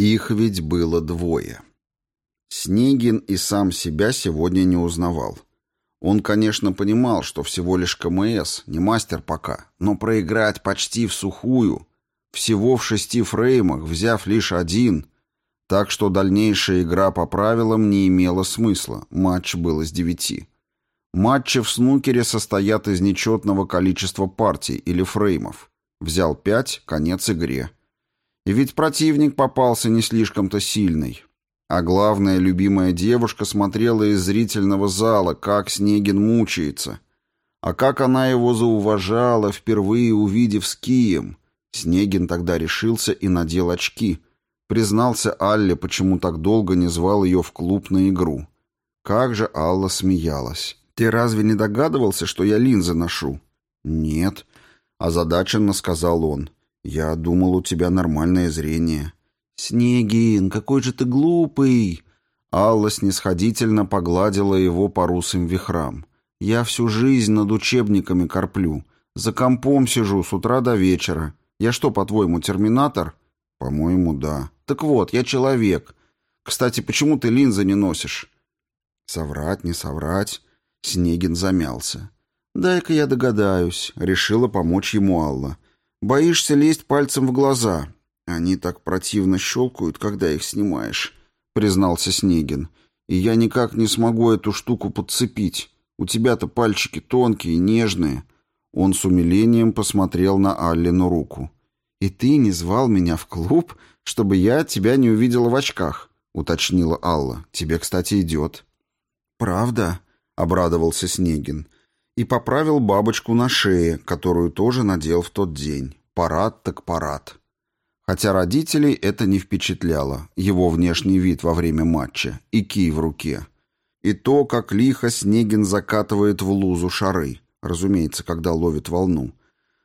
Их ведь было двое. Снегин и сам себя сегодня не узнавал. Он, конечно, понимал, что всего лишь КМС, не мастер пока, но проиграть почти в сухую, всего в шести фреймах, взяв лишь один, так что дальнейшая игра по правилам не имела смысла, матч был из девяти. Матчи в снукере состоят из нечетного количества партий или фреймов. Взял пять, конец игре. И ведь противник попался не слишком-то сильный. А главная любимая девушка смотрела из зрительного зала, как Снегин мучается. А как она его зауважала, впервые увидев с Кием. Снегин тогда решился и надел очки. Признался Алле, почему так долго не звал ее в клуб на игру. Как же Алла смеялась. «Ты разве не догадывался, что я линзы ношу?» «Нет», — озадаченно сказал он. «Я думал, у тебя нормальное зрение». «Снегин, какой же ты глупый!» Алла снисходительно погладила его по русым вихрам. «Я всю жизнь над учебниками корплю. За компом сижу с утра до вечера. Я что, по-твоему, терминатор?» «По-моему, да». «Так вот, я человек. Кстати, почему ты линзы не носишь?» «Соврать, не соврать». Снегин замялся. «Дай-ка я догадаюсь», — решила помочь ему Алла. «Боишься лезть пальцем в глаза. «Они так противно щелкают, когда их снимаешь», — признался Снегин. «И я никак не смогу эту штуку подцепить. У тебя-то пальчики тонкие, нежные». Он с умилением посмотрел на Аллину руку. «И ты не звал меня в клуб, чтобы я тебя не увидела в очках», — уточнила Алла. «Тебе, кстати, идет». «Правда?» — обрадовался Снегин. И поправил бабочку на шее, которую тоже надел в тот день. Парад так парад. Хотя родителей это не впечатляло, его внешний вид во время матча и кий в руке. И то, как лихо Снегин закатывает в лузу шары, разумеется, когда ловит волну.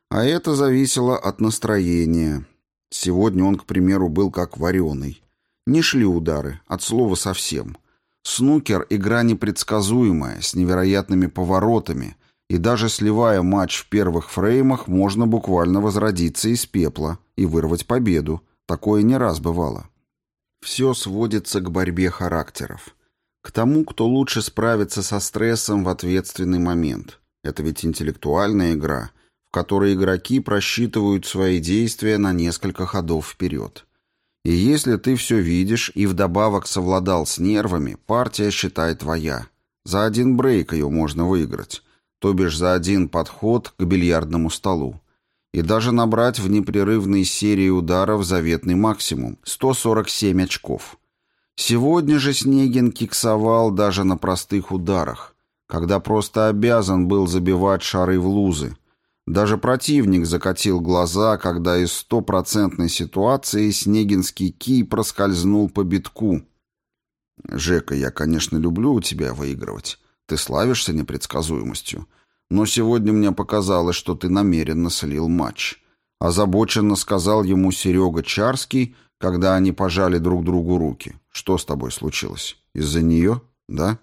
А это зависело от настроения. Сегодня он, к примеру, был как вареный. Не шли удары, от слова совсем. Снукер — игра непредсказуемая, с невероятными поворотами, и даже сливая матч в первых фреймах, можно буквально возродиться из пепла и вырвать победу. Такое не раз бывало. Все сводится к борьбе характеров. К тому, кто лучше справится со стрессом в ответственный момент. Это ведь интеллектуальная игра, в которой игроки просчитывают свои действия на несколько ходов вперед. И если ты все видишь и вдобавок совладал с нервами, партия считай твоя. За один брейк ее можно выиграть то бишь за один подход к бильярдному столу, и даже набрать в непрерывной серии ударов заветный максимум – 147 очков. Сегодня же Снегин киксовал даже на простых ударах, когда просто обязан был забивать шары в лузы. Даже противник закатил глаза, когда из стопроцентной ситуации Снегинский кий проскользнул по битку. «Жека, я, конечно, люблю у тебя выигрывать». Ты славишься непредсказуемостью. Но сегодня мне показалось, что ты намеренно слил матч. Озабоченно сказал ему Серега Чарский, когда они пожали друг другу руки. Что с тобой случилось? Из-за нее? Да?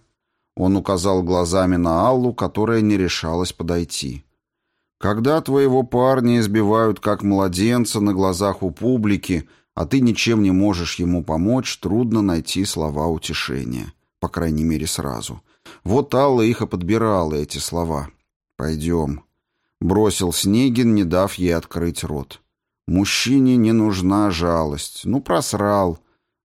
Он указал глазами на Аллу, которая не решалась подойти. Когда твоего парня избивают как младенца на глазах у публики, а ты ничем не можешь ему помочь, трудно найти слова утешения. По крайней мере, сразу. Вот Алла их и подбирала, эти слова. «Пойдем», — бросил Снегин, не дав ей открыть рот. «Мужчине не нужна жалость. Ну, просрал.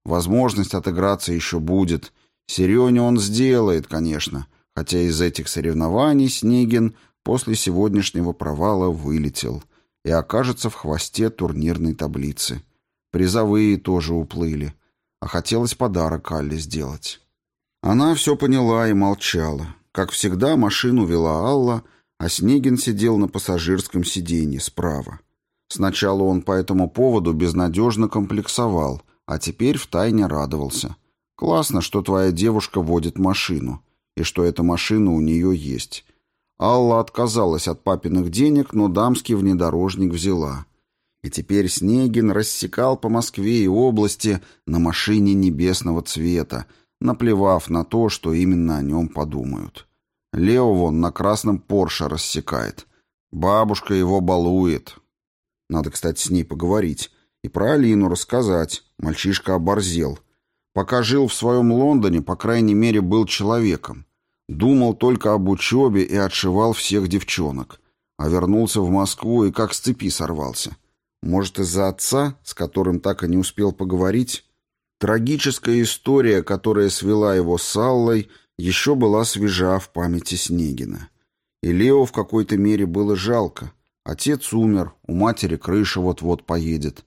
Возможность отыграться еще будет. Серене он сделает, конечно, хотя из этих соревнований Снегин после сегодняшнего провала вылетел и окажется в хвосте турнирной таблицы. Призовые тоже уплыли, а хотелось подарок Алле сделать». Она все поняла и молчала. Как всегда, машину вела Алла, а Снегин сидел на пассажирском сиденье справа. Сначала он по этому поводу безнадежно комплексовал, а теперь втайне радовался. «Классно, что твоя девушка водит машину, и что эта машина у нее есть». Алла отказалась от папиных денег, но дамский внедорожник взяла. И теперь Снегин рассекал по Москве и области на машине небесного цвета, наплевав на то, что именно о нем подумают. Лео вон на красном Порше рассекает. Бабушка его балует. Надо, кстати, с ней поговорить. И про Алину рассказать. Мальчишка оборзел. Пока жил в своем Лондоне, по крайней мере, был человеком. Думал только об учебе и отшивал всех девчонок. А вернулся в Москву и как с цепи сорвался. Может, из-за отца, с которым так и не успел поговорить? Трагическая история, которая свела его с Аллой, еще была свежа в памяти Снегина. И Лео в какой-то мере было жалко. Отец умер, у матери крыша вот-вот поедет.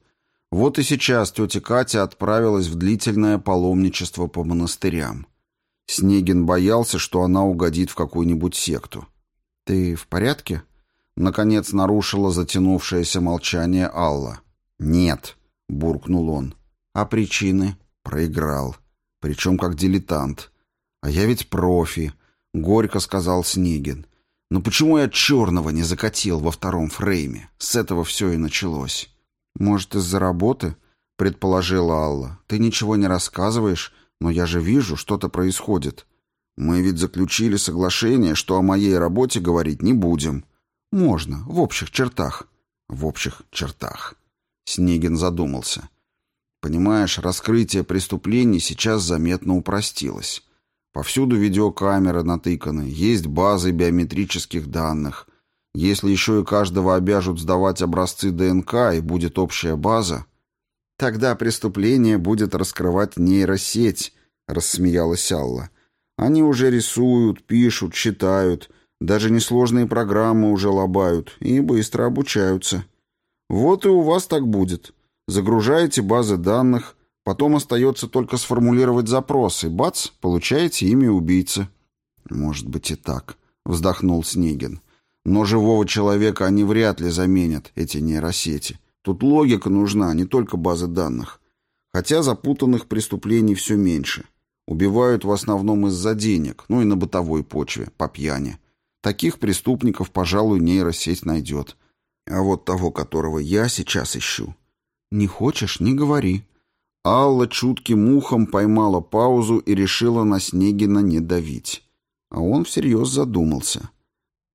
Вот и сейчас тетя Катя отправилась в длительное паломничество по монастырям. Снегин боялся, что она угодит в какую-нибудь секту. «Ты в порядке?» Наконец нарушила затянувшееся молчание Алла. «Нет», — буркнул он. «А причины?» «Проиграл. Причем как дилетант. А я ведь профи», — горько сказал Снегин. «Но почему я черного не закатил во втором фрейме? С этого все и началось». «Может, из-за работы?» — предположила Алла. «Ты ничего не рассказываешь, но я же вижу, что-то происходит. Мы ведь заключили соглашение, что о моей работе говорить не будем». «Можно, в общих чертах». «В общих чертах». Снегин задумался. «Понимаешь, раскрытие преступлений сейчас заметно упростилось. Повсюду видеокамеры натыканы, есть базы биометрических данных. Если еще и каждого обяжут сдавать образцы ДНК и будет общая база, тогда преступление будет раскрывать нейросеть, рассмеялась Алла. Они уже рисуют, пишут, читают, даже несложные программы уже лобают и быстро обучаются. Вот и у вас так будет. Загружаете базы данных, потом остается только сформулировать запросы, бац, получаете имя убийцы. Может быть и так, вздохнул Снегин. Но живого человека они вряд ли заменят, эти нейросети. Тут логика нужна, не только базы данных. Хотя запутанных преступлений все меньше. Убивают в основном из-за денег, ну и на бытовой почве, по пьяни. Таких преступников, пожалуй, нейросеть найдет. А вот того, которого я сейчас ищу. Не хочешь, не говори. Алла чутким ухом поймала паузу и решила на Снегина не давить. А он всерьез задумался.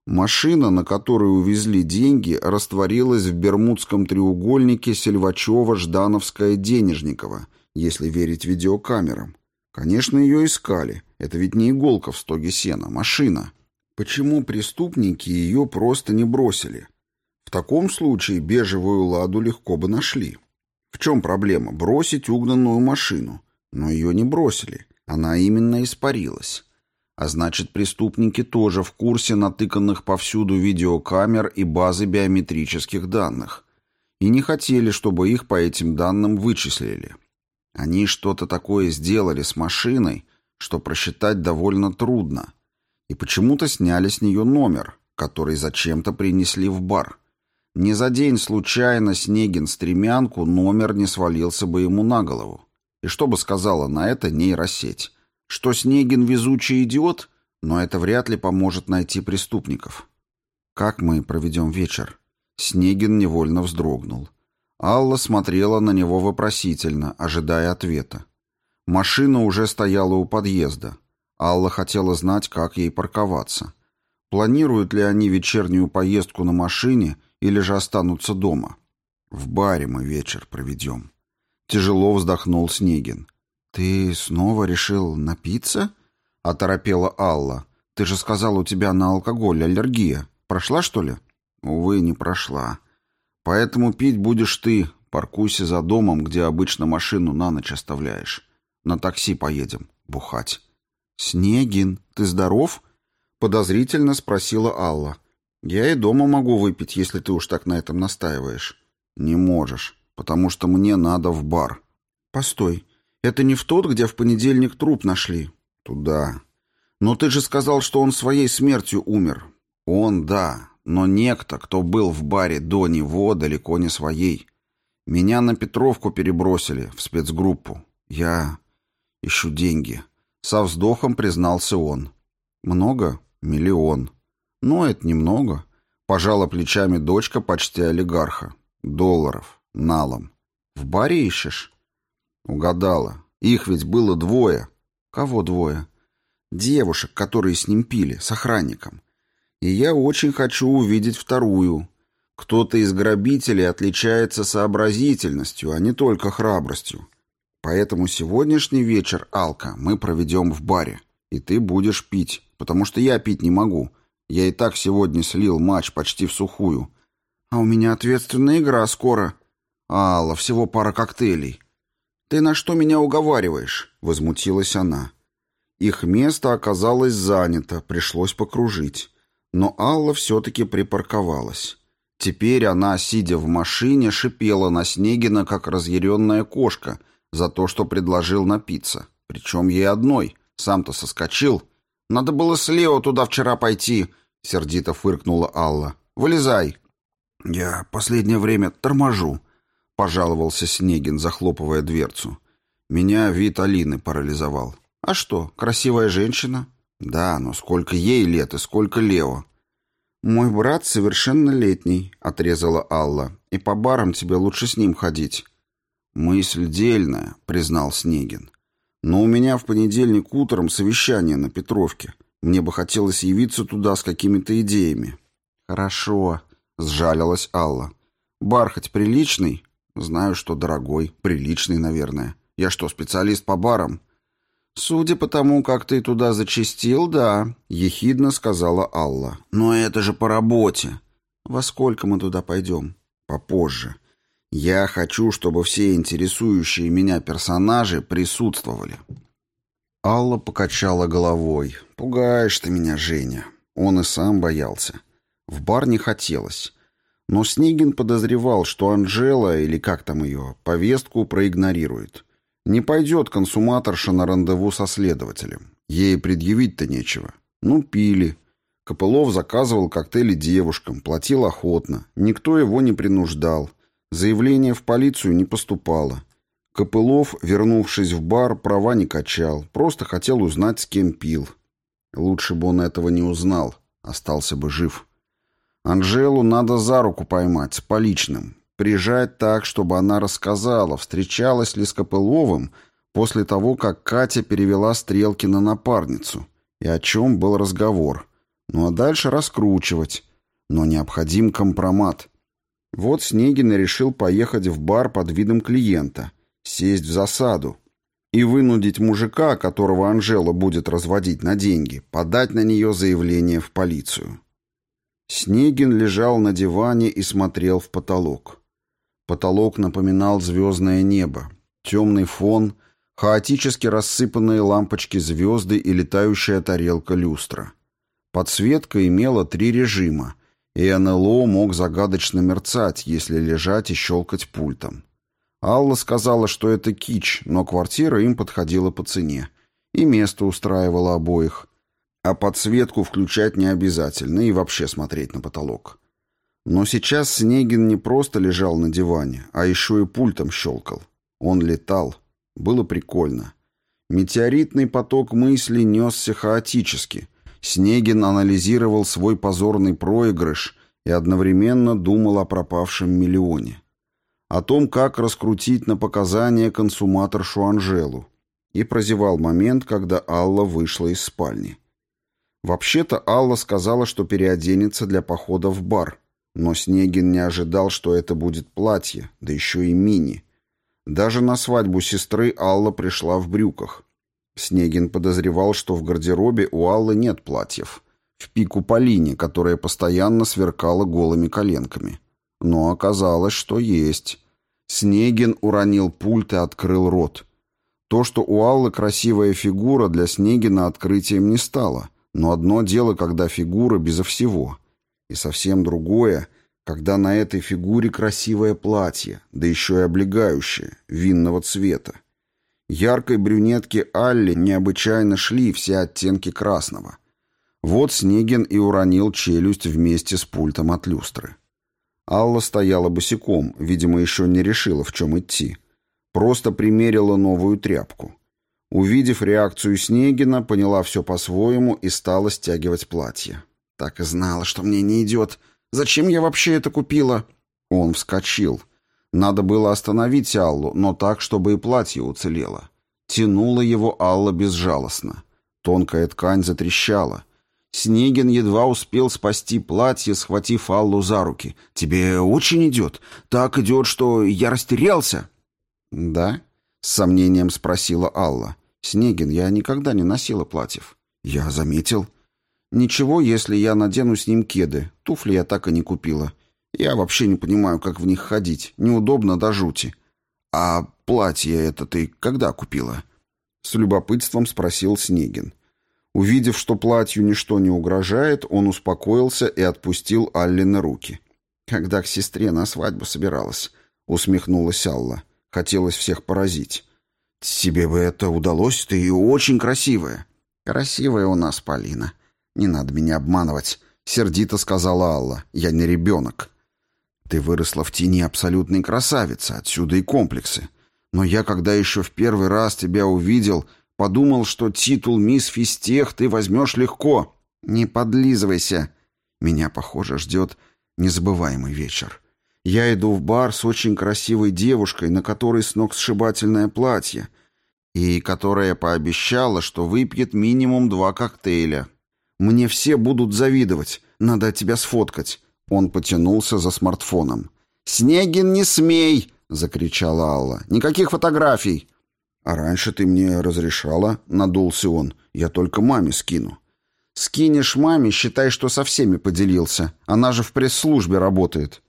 Машина, на которой увезли деньги, растворилась в Бермудском треугольнике Сельвачева-Ждановская-Денежникова, если верить видеокамерам. Конечно, ее искали. Это ведь не иголка в стоге сена, машина. Почему преступники ее просто не бросили? В таком случае бежевую ладу легко бы нашли. В чем проблема? Бросить угнанную машину. Но ее не бросили. Она именно испарилась. А значит, преступники тоже в курсе натыканных повсюду видеокамер и базы биометрических данных. И не хотели, чтобы их по этим данным вычислили. Они что-то такое сделали с машиной, что просчитать довольно трудно. И почему-то сняли с нее номер, который зачем-то принесли в бар. Не за день случайно Снегин стремянку номер не свалился бы ему на голову. И что бы сказала на это нейросеть? Что Снегин везучий идиот, но это вряд ли поможет найти преступников. Как мы проведем вечер? Снегин невольно вздрогнул. Алла смотрела на него вопросительно, ожидая ответа. Машина уже стояла у подъезда. Алла хотела знать, как ей парковаться. Планируют ли они вечернюю поездку на машине или же останутся дома? В баре мы вечер проведем. Тяжело вздохнул Снегин. «Ты снова решил напиться?» — оторопела Алла. «Ты же сказал, у тебя на алкоголь аллергия. Прошла, что ли?» «Увы, не прошла. Поэтому пить будешь ты. Паркуйся за домом, где обычно машину на ночь оставляешь. На такси поедем. Бухать». «Снегин, ты здоров?» — подозрительно спросила Алла. «Я и дома могу выпить, если ты уж так на этом настаиваешь». «Не можешь, потому что мне надо в бар». «Постой, это не в тот, где в понедельник труп нашли? Туда. Но ты же сказал, что он своей смертью умер. Он, да, но некто, кто был в баре до него, далеко не своей. Меня на Петровку перебросили, в спецгруппу. Я ищу деньги. Со вздохом признался он. Много? Миллион. Но это немного. Пожала плечами дочка почти олигарха. Долларов. Налом. В баре ищешь? Угадала. Их ведь было двое. Кого двое? Девушек, которые с ним пили, с охранником. И я очень хочу увидеть вторую. Кто-то из грабителей отличается сообразительностью, а не только храбростью. Поэтому сегодняшний вечер, Алка, мы проведем в баре. И ты будешь пить, потому что я пить не могу. Я и так сегодня слил матч почти в сухую. А у меня ответственная игра скоро. Алла, всего пара коктейлей. Ты на что меня уговариваешь? Возмутилась она. Их место оказалось занято, пришлось покружить. Но Алла все-таки припарковалась. Теперь она, сидя в машине, шипела на Снегина, как разъяренная кошка, за то, что предложил напиться. Причем ей одной. Сам-то соскочил. «Надо было слева туда вчера пойти», — сердито фыркнула Алла. «Вылезай». «Я последнее время торможу», — пожаловался Снегин, захлопывая дверцу. «Меня вид Алины парализовал». «А что, красивая женщина?» «Да, но сколько ей лет и сколько Лео?» «Мой брат совершеннолетний», — отрезала Алла. «И по барам тебе лучше с ним ходить». «Мысль дельная», — признал Снегин. «Но у меня в понедельник утром совещание на Петровке. Мне бы хотелось явиться туда с какими-то идеями». «Хорошо», — сжалилась Алла. «Бар хоть приличный?» «Знаю, что дорогой. Приличный, наверное. Я что, специалист по барам?» «Судя по тому, как ты туда зачастил, да», — ехидно сказала Алла. «Но это же по работе». «Во сколько мы туда пойдем?» «Попозже. Я хочу, чтобы все интересующие меня персонажи присутствовали». Алла покачала головой. «Пугаешь ты меня, Женя». Он и сам боялся. В бар не хотелось. Но Снегин подозревал, что Анжела, или как там ее, повестку проигнорирует. Не пойдет консуматорша на рандеву со следователем. Ей предъявить-то нечего. Ну, пили. Копылов заказывал коктейли девушкам, платил охотно. Никто его не принуждал. Заявление в полицию не поступало. Копылов, вернувшись в бар, права не качал. Просто хотел узнать, с кем пил. Лучше бы он этого не узнал. Остался бы жив. Анжелу надо за руку поймать, с поличным. Прижать так, чтобы она рассказала, встречалась ли с Копыловым после того, как Катя перевела стрелки на напарницу, и о чем был разговор. Ну а дальше раскручивать. Но необходим компромат. Вот Снегин решил поехать в бар под видом клиента, сесть в засаду и вынудить мужика, которого Анжела будет разводить на деньги, подать на нее заявление в полицию. Снегин лежал на диване и смотрел в потолок. Потолок напоминал звездное небо. Темный фон, хаотически рассыпанные лампочки звезды и летающая тарелка люстра. Подсветка имела три режима, и НЛО мог загадочно мерцать, если лежать и щелкать пультом. Алла сказала, что это кич, но квартира им подходила по цене. И место устраивало обоих. А подсветку включать не обязательно и вообще смотреть на потолок. Но сейчас Снегин не просто лежал на диване, а еще и пультом щелкал. Он летал. Было прикольно. Метеоритный поток мыслей несся хаотически. Снегин анализировал свой позорный проигрыш и одновременно думал о пропавшем миллионе. О том, как раскрутить на показания консуматоршу Анжелу. И прозевал момент, когда Алла вышла из спальни. Вообще-то Алла сказала, что переоденется для похода в бар – но Снегин не ожидал, что это будет платье, да еще и мини. Даже на свадьбу сестры Алла пришла в брюках. Снегин подозревал, что в гардеробе у Аллы нет платьев. В пику Полине, которая постоянно сверкала голыми коленками. Но оказалось, что есть. Снегин уронил пульт и открыл рот. То, что у Аллы красивая фигура, для Снегина открытием не стало. Но одно дело, когда фигура безо всего — и совсем другое, когда на этой фигуре красивое платье, да еще и облегающее, винного цвета. Яркой брюнетке Алле необычайно шли все оттенки красного. Вот Снегин и уронил челюсть вместе с пультом от люстры. Алла стояла босиком, видимо, еще не решила, в чем идти. Просто примерила новую тряпку. Увидев реакцию Снегина, поняла все по-своему и стала стягивать платье. Так и знала, что мне не идет. Зачем я вообще это купила? Он вскочил. Надо было остановить Аллу, но так, чтобы и платье уцелело. Тянула его Алла безжалостно. Тонкая ткань затрещала. Снегин едва успел спасти платье, схватив Аллу за руки. «Тебе очень идет. Так идет, что я растерялся». «Да?» — С сомнением спросила Алла. «Снегин, я никогда не носила платьев». «Я заметил». «Ничего, если я надену с ним кеды. Туфли я так и не купила. Я вообще не понимаю, как в них ходить. Неудобно до жути». «А платье это ты когда купила?» С любопытством спросил Снегин. Увидев, что платью ничто не угрожает, он успокоился и отпустил Аллины руки. «Когда к сестре на свадьбу собиралась», — усмехнулась Алла. Хотелось всех поразить. «Тебе бы это удалось, ты очень красивая». «Красивая у нас Полина. Не надо меня обманывать», — сердито сказала Алла. «Я не ребенок». «Ты выросла в тени абсолютной красавицы, отсюда и комплексы. Но я, когда еще в первый раз тебя увидел, подумал, что титул мисс Фистех ты возьмешь легко. Не подлизывайся. Меня, похоже, ждет незабываемый вечер. Я иду в бар с очень красивой девушкой, на которой сногсшибательное платье, и которая пообещала, что выпьет минимум два коктейля. Мне все будут завидовать. Надо тебя сфоткать. Он потянулся за смартфоном. «Снегин, не смей!» — закричала Алла. «Никаких фотографий!» «А раньше ты мне разрешала?» — надулся он. «Я только маме скину». «Скинешь маме, считай, что со всеми поделился. Она же в пресс-службе работает».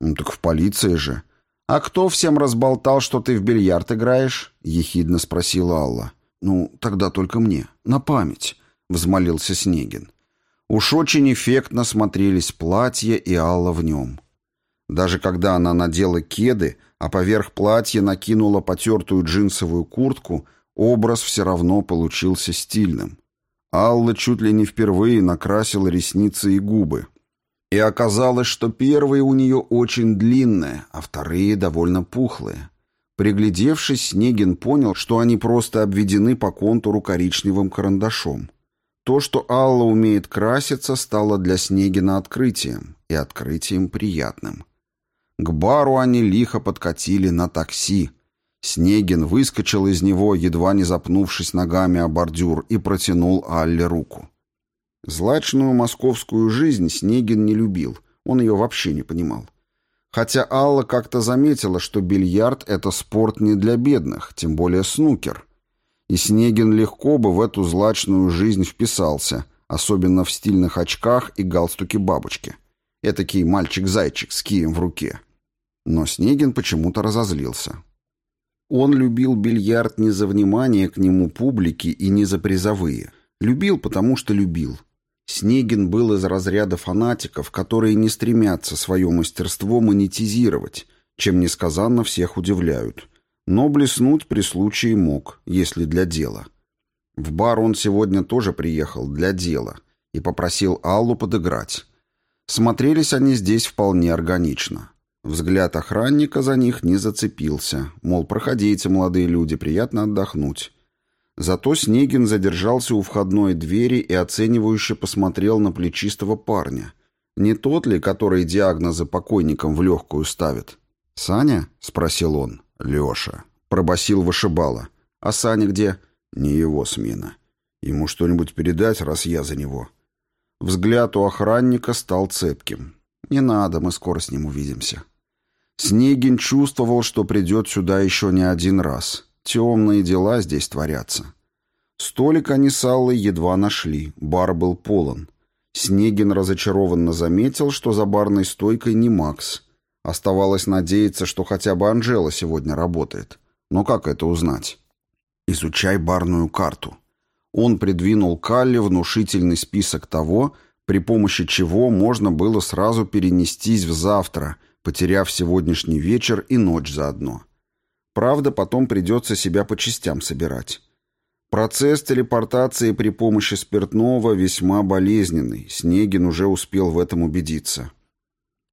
«Ну так в полиции же». «А кто всем разболтал, что ты в бильярд играешь?» — ехидно спросила Алла. «Ну, тогда только мне. На память», — взмолился Снегин. Уж очень эффектно смотрелись платье и Алла в нем. Даже когда она надела кеды, а поверх платья накинула потертую джинсовую куртку, образ все равно получился стильным. Алла чуть ли не впервые накрасила ресницы и губы. И оказалось, что первые у нее очень длинные, а вторые довольно пухлые. Приглядевшись, Снегин понял, что они просто обведены по контуру коричневым карандашом. То, что Алла умеет краситься, стало для Снегина открытием, и открытием приятным. К бару они лихо подкатили на такси. Снегин выскочил из него, едва не запнувшись ногами о бордюр, и протянул Алле руку. Злачную московскую жизнь Снегин не любил, он ее вообще не понимал. Хотя Алла как-то заметила, что бильярд — это спорт не для бедных, тем более снукер. И Снегин легко бы в эту злачную жизнь вписался, особенно в стильных очках и галстуке бабочки. Этакий мальчик-зайчик с кием в руке. Но Снегин почему-то разозлился. Он любил бильярд не за внимание к нему публики и не за призовые. Любил, потому что любил. Снегин был из разряда фанатиков, которые не стремятся свое мастерство монетизировать, чем несказанно всех удивляют. Но блеснуть при случае мог, если для дела. В бар он сегодня тоже приехал для дела и попросил Аллу подыграть. Смотрелись они здесь вполне органично. Взгляд охранника за них не зацепился, мол, проходите, молодые люди, приятно отдохнуть. Зато Снегин задержался у входной двери и оценивающе посмотрел на плечистого парня. Не тот ли, который диагнозы покойникам в легкую ставит? «Саня?» — спросил он. «Леша», — пробасил вышибала. «А Саня где?» «Не его смена. Ему что-нибудь передать, раз я за него». Взгляд у охранника стал цепким. «Не надо, мы скоро с ним увидимся». Снегин чувствовал, что придет сюда еще не один раз. Темные дела здесь творятся. Столик они с Аллой едва нашли, бар был полон. Снегин разочарованно заметил, что за барной стойкой не Макс. Оставалось надеяться, что хотя бы Анжела сегодня работает. Но как это узнать? Изучай барную карту. Он придвинул Калле внушительный список того, при помощи чего можно было сразу перенестись в завтра потеряв сегодняшний вечер и ночь заодно. Правда, потом придется себя по частям собирать. Процесс телепортации при помощи спиртного весьма болезненный. Снегин уже успел в этом убедиться.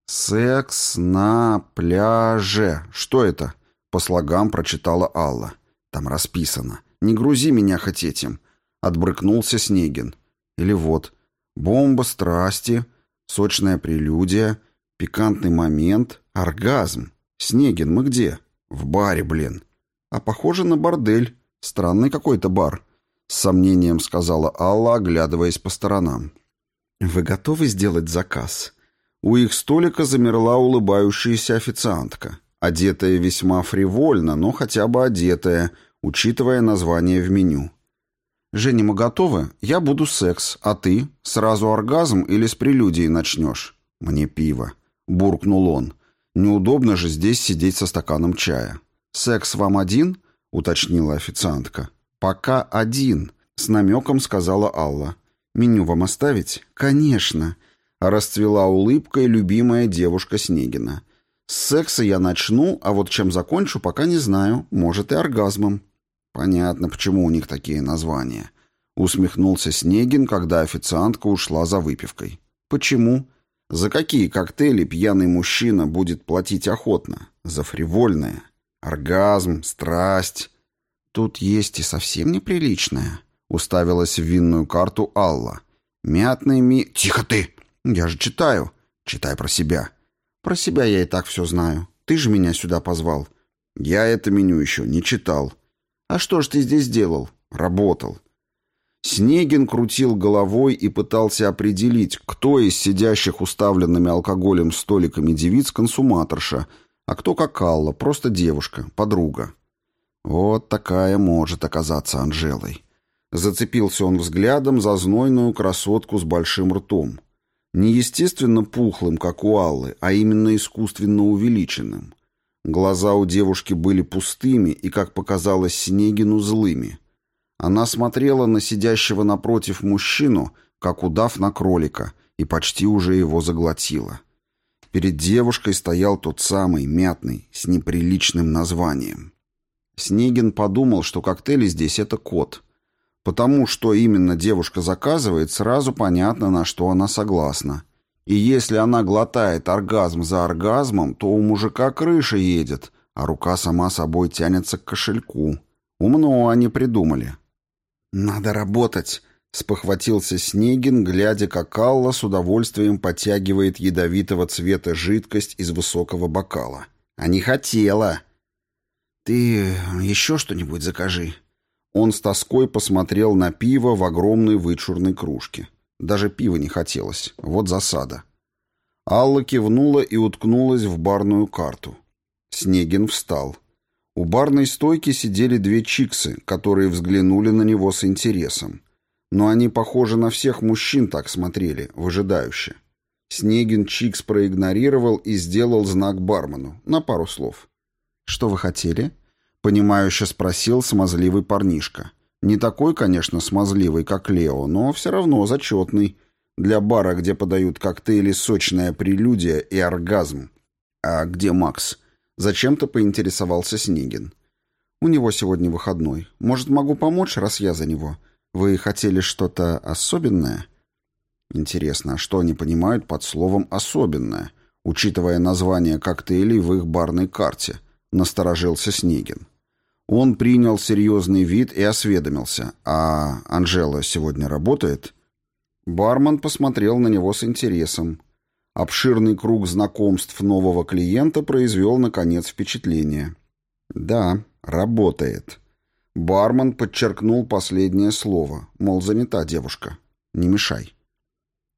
«Секс на пляже. Что это?» По слогам прочитала Алла. Там расписано. «Не грузи меня хоть этим». Отбрыкнулся Снегин. Или вот. «Бомба страсти», «Сочная прелюдия», Пикантный момент, оргазм. Снегин, мы где? В баре, блин. А похоже на бордель. Странный какой-то бар. С сомнением сказала Алла, оглядываясь по сторонам. Вы готовы сделать заказ? У их столика замерла улыбающаяся официантка. Одетая весьма фривольно, но хотя бы одетая, учитывая название в меню. «Женя, мы готовы? Я буду секс, а ты? Сразу оргазм или с прелюдией начнешь?» «Мне пиво», — буркнул он. «Неудобно же здесь сидеть со стаканом чая». «Секс вам один?» — уточнила официантка. «Пока один», — с намеком сказала Алла. «Меню вам оставить?» «Конечно», — расцвела улыбкой любимая девушка Снегина. «С секса я начну, а вот чем закончу, пока не знаю. Может, и оргазмом». «Понятно, почему у них такие названия», — усмехнулся Снегин, когда официантка ушла за выпивкой. «Почему?» «За какие коктейли пьяный мужчина будет платить охотно? За фривольное. Оргазм, страсть». «Тут есть и совсем неприличное», — уставилась в винную карту Алла. «Мятный ми...» «Тихо ты! Я же читаю. Читай про себя». «Про себя я и так все знаю. Ты же меня сюда позвал». «Я это меню еще не читал». «А что ж ты здесь делал?» «Работал». Снегин крутил головой и пытался определить, кто из сидящих уставленными алкоголем столиками девиц консуматорша, а кто как Алла, просто девушка, подруга. Вот такая может оказаться Анжелой. Зацепился он взглядом за знойную красотку с большим ртом. Неестественно пухлым, как у Аллы, а именно искусственно увеличенным. Глаза у девушки были пустыми и, как показалось Снегину, злыми. Она смотрела на сидящего напротив мужчину, как удав на кролика, и почти уже его заглотила. Перед девушкой стоял тот самый, мятный, с неприличным названием. Снегин подумал, что коктейли здесь — это код. Потому что именно девушка заказывает, сразу понятно, на что она согласна. И если она глотает оргазм за оргазмом, то у мужика крыша едет, а рука сама собой тянется к кошельку. Умно они придумали. «Надо работать», — спохватился Снегин, глядя, как Алла с удовольствием подтягивает ядовитого цвета жидкость из высокого бокала. «А не хотела». «Ты еще что-нибудь закажи». Он с тоской посмотрел на пиво в огромной вычурной кружке. Даже пива не хотелось. Вот засада. Алла кивнула и уткнулась в барную карту. Снегин встал. У барной стойки сидели две чиксы, которые взглянули на него с интересом. Но они, похоже, на всех мужчин так смотрели, выжидающе. Снегин чикс проигнорировал и сделал знак бармену, на пару слов. «Что вы хотели?» — понимающе спросил смазливый парнишка. Не такой, конечно, смазливый, как Лео, но все равно зачетный. Для бара, где подают коктейли «Сочная прелюдия» и «Оргазм». «А где Макс?» Зачем-то поинтересовался Снегин. «У него сегодня выходной. Может, могу помочь, раз я за него? Вы хотели что-то особенное?» Интересно, а что они понимают под словом «особенное», учитывая название коктейлей в их барной карте? Насторожился Снегин. Он принял серьезный вид и осведомился. «А Анжела сегодня работает?» Бармен посмотрел на него с интересом. Обширный круг знакомств нового клиента произвел, наконец, впечатление. «Да, работает». Бармен подчеркнул последнее слово, мол, занята девушка. «Не мешай».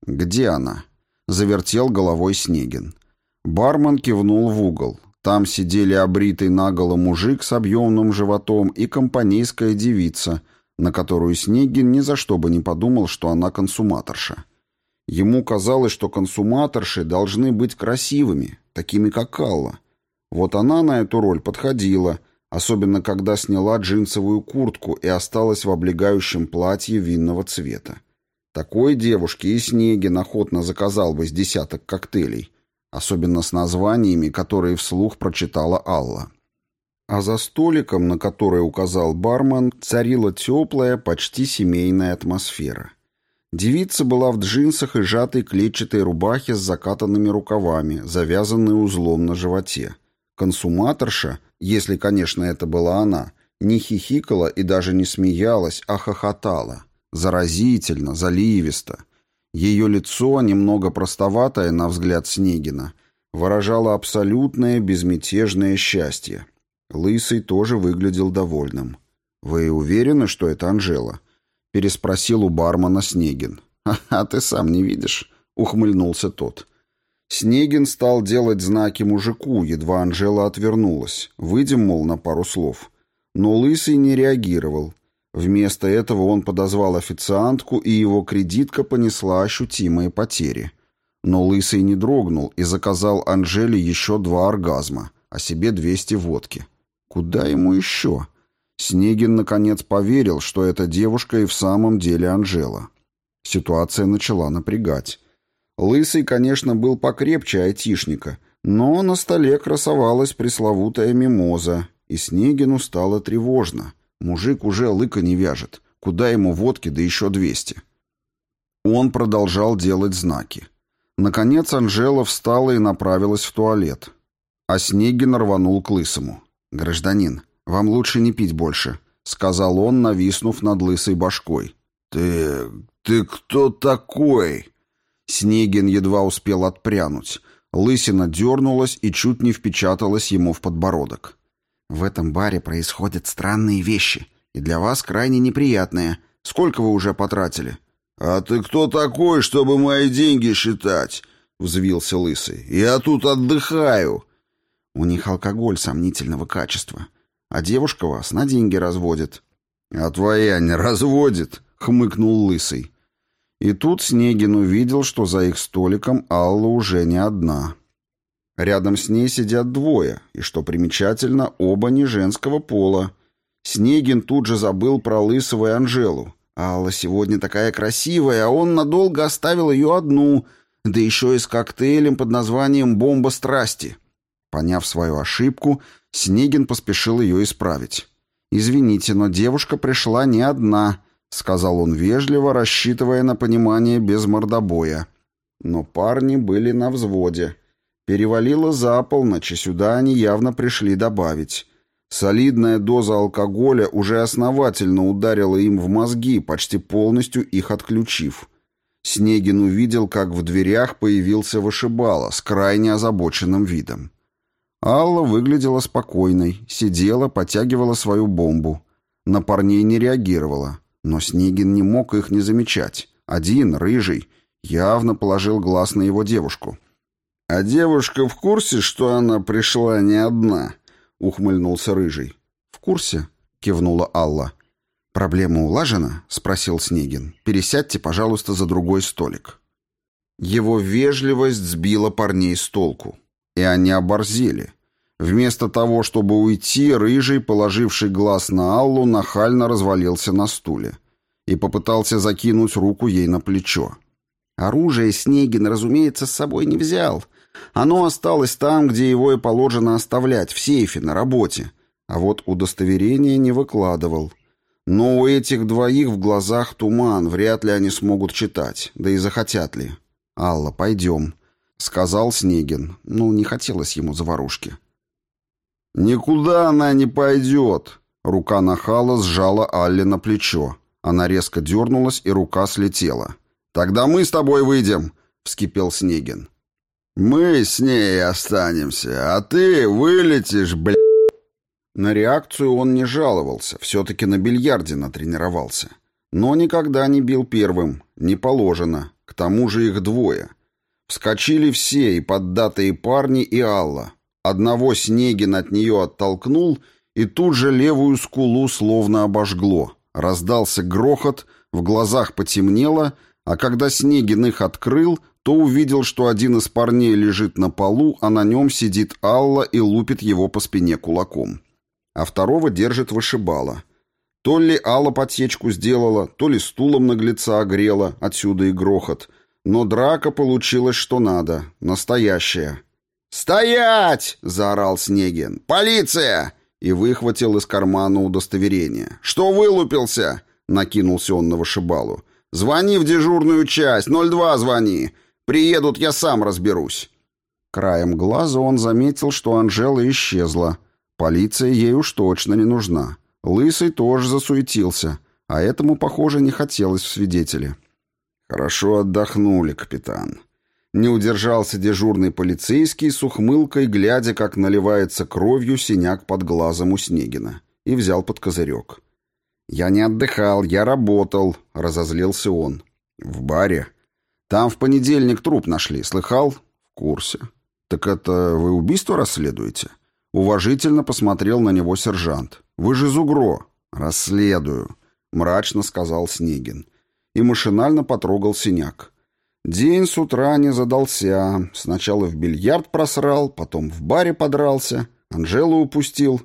«Где она?» — завертел головой Снегин. Бармен кивнул в угол. Там сидели обритый наголо мужик с объемным животом и компанейская девица, на которую Снегин ни за что бы не подумал, что она консуматорша. Ему казалось, что консуматорши должны быть красивыми, такими как Алла. Вот она на эту роль подходила, особенно когда сняла джинсовую куртку и осталась в облегающем платье винного цвета. Такой девушке и Снегин охотно заказал бы с десяток коктейлей особенно с названиями, которые вслух прочитала Алла. А за столиком, на который указал бармен, царила теплая, почти семейная атмосфера. Девица была в джинсах и сжатой клетчатой рубахе с закатанными рукавами, завязанной узлом на животе. Консуматорша, если, конечно, это была она, не хихикала и даже не смеялась, а хохотала. Заразительно, заливисто. Ее лицо, немного простоватое, на взгляд Снегина, выражало абсолютное безмятежное счастье. Лысый тоже выглядел довольным. «Вы уверены, что это Анжела?» — переспросил у бармена Снегин. «А ты сам не видишь?» — ухмыльнулся тот. Снегин стал делать знаки мужику, едва Анжела отвернулась. Выйдем, мол, на пару слов. Но Лысый не реагировал. Вместо этого он подозвал официантку, и его кредитка понесла ощутимые потери. Но Лысый не дрогнул и заказал Анжеле еще два оргазма, а себе 200 водки. Куда ему еще? Снегин наконец поверил, что эта девушка и в самом деле Анжела. Ситуация начала напрягать. Лысый, конечно, был покрепче айтишника, но на столе красовалась пресловутая мимоза, и Снегину стало тревожно. Мужик уже лыка не вяжет. Куда ему водки, да еще двести? Он продолжал делать знаки. Наконец Анжела встала и направилась в туалет. А Снегин рванул к Лысому. «Гражданин, вам лучше не пить больше», — сказал он, нависнув над лысой башкой. «Ты... ты кто такой?» Снегин едва успел отпрянуть. Лысина дернулась и чуть не впечаталась ему в подбородок. «В этом баре происходят странные вещи, и для вас крайне неприятные. Сколько вы уже потратили?» «А ты кто такой, чтобы мои деньги считать?» — взвился Лысый. «Я тут отдыхаю». «У них алкоголь сомнительного качества, а девушка вас на деньги разводит». «А твоя не разводит?» — хмыкнул Лысый. И тут Снегин увидел, что за их столиком Алла уже не одна. Рядом с ней сидят двое, и, что примечательно, оба не женского пола. Снегин тут же забыл про Лысого и Анжелу. Алла сегодня такая красивая, а он надолго оставил ее одну, да еще и с коктейлем под названием «Бомба страсти». Поняв свою ошибку, Снегин поспешил ее исправить. «Извините, но девушка пришла не одна», — сказал он вежливо, рассчитывая на понимание без мордобоя. Но парни были на взводе. Перевалило за полночь, и сюда они явно пришли добавить. Солидная доза алкоголя уже основательно ударила им в мозги, почти полностью их отключив. Снегин увидел, как в дверях появился вышибала с крайне озабоченным видом. Алла выглядела спокойной, сидела, потягивала свою бомбу. На парней не реагировала. Но Снегин не мог их не замечать. Один, рыжий, явно положил глаз на его девушку. «А девушка в курсе, что она пришла не одна?» — ухмыльнулся рыжий. «В курсе?» — кивнула Алла. «Проблема улажена?» — спросил Снегин. «Пересядьте, пожалуйста, за другой столик». Его вежливость сбила парней с толку. И они оборзели. Вместо того, чтобы уйти, Рыжий, положивший глаз на Аллу, нахально развалился на стуле и попытался закинуть руку ей на плечо. Оружие Снегин, разумеется, с собой не взял. Оно осталось там, где его и положено оставлять, в сейфе, на работе. А вот удостоверение не выкладывал. Но у этих двоих в глазах туман, вряд ли они смогут читать, да и захотят ли. «Алла, пойдем», — сказал Снегин. Ну, не хотелось ему заварушки. «Никуда она не пойдет!» Рука нахала сжала Алле на плечо. Она резко дернулась, и рука слетела. «Тогда мы с тобой выйдем!» — вскипел Снегин. «Мы с ней останемся, а ты вылетишь, бля...» На реакцию он не жаловался, все-таки на бильярде натренировался. Но никогда не бил первым, не положено, к тому же их двое. Вскочили все, и поддатые парни, и Алла. Одного Снегин от нее оттолкнул, и тут же левую скулу словно обожгло. Раздался грохот, в глазах потемнело, а когда Снегин их открыл, то увидел, что один из парней лежит на полу, а на нем сидит Алла и лупит его по спине кулаком. А второго держит вышибала. То ли Алла подсечку сделала, то ли стулом наглеца огрела, отсюда и грохот. Но драка получилась что надо, настоящая. «Стоять!» — заорал Снегин. «Полиция!» И выхватил из кармана удостоверение. «Что вылупился?» — накинулся он на вышибалу. «Звони в дежурную часть, 02 звони. Приедут, я сам разберусь». Краем глаза он заметил, что Анжела исчезла. Полиция ей уж точно не нужна. Лысый тоже засуетился, а этому, похоже, не хотелось в свидетели. «Хорошо отдохнули, капитан», не удержался дежурный полицейский с ухмылкой, глядя, как наливается кровью синяк под глазом у Снегина, и взял под козырек. «Я не отдыхал, я работал», — разозлился он. «В баре. Там в понедельник труп нашли, слыхал? В курсе. Так это вы убийство расследуете? Уважительно посмотрел на него сержант. Вы же из УГРО. Расследую, мрачно сказал Снегин. И машинально потрогал синяк. День с утра не задался. Сначала в бильярд просрал, потом в баре подрался, Анжелу упустил.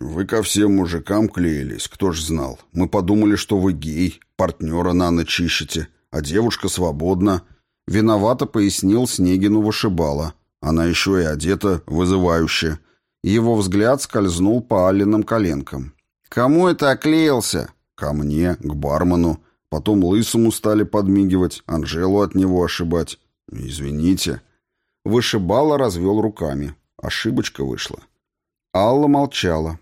Вы ко всем мужикам клеились, кто ж знал. Мы подумали, что вы гей, партнера на ночь ищете, а девушка свободна. Виновато пояснил Снегину вышибала. Она еще и одета вызывающе. Его взгляд скользнул по Алиным коленкам. «Кому это оклеился?» «Ко мне, к бармену. Потом лысому стали подмигивать, Анжелу от него ошибать. Извините». Вышибала развел руками. Ошибочка вышла. Алла молчала.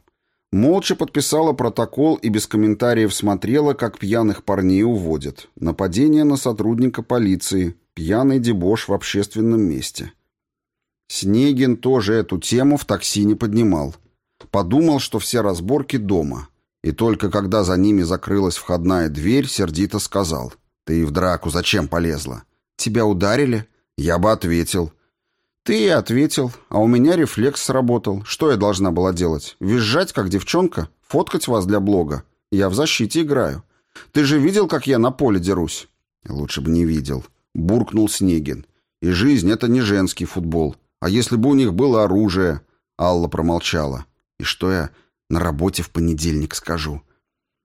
Молча подписала протокол и без комментариев смотрела, как пьяных парней уводят. Нападение на сотрудника полиции, пьяный дебош в общественном месте. Снегин тоже эту тему в такси не поднимал. Подумал, что все разборки дома. И только когда за ними закрылась входная дверь, сердито сказал. «Ты в драку зачем полезла? Тебя ударили?» Я бы ответил. «Ты и ответил, а у меня рефлекс сработал. Что я должна была делать? Визжать, как девчонка? Фоткать вас для блога? Я в защите играю. Ты же видел, как я на поле дерусь?» «Лучше бы не видел», — буркнул Снегин. «И жизнь — это не женский футбол. А если бы у них было оружие?» Алла промолчала. «И что я на работе в понедельник скажу?»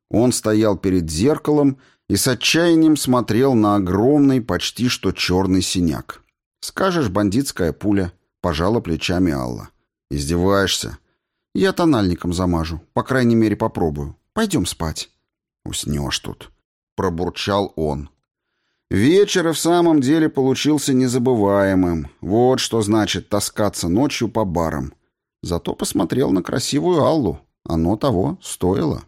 Он стоял перед зеркалом и с отчаянием смотрел на огромный, почти что черный синяк. «Скажешь, бандитская пуля», — пожала плечами Алла. «Издеваешься?» «Я тональником замажу. По крайней мере, попробую. Пойдем спать». «Уснешь тут», — пробурчал он. Вечер и в самом деле получился незабываемым. Вот что значит таскаться ночью по барам. Зато посмотрел на красивую Аллу. Оно того стоило.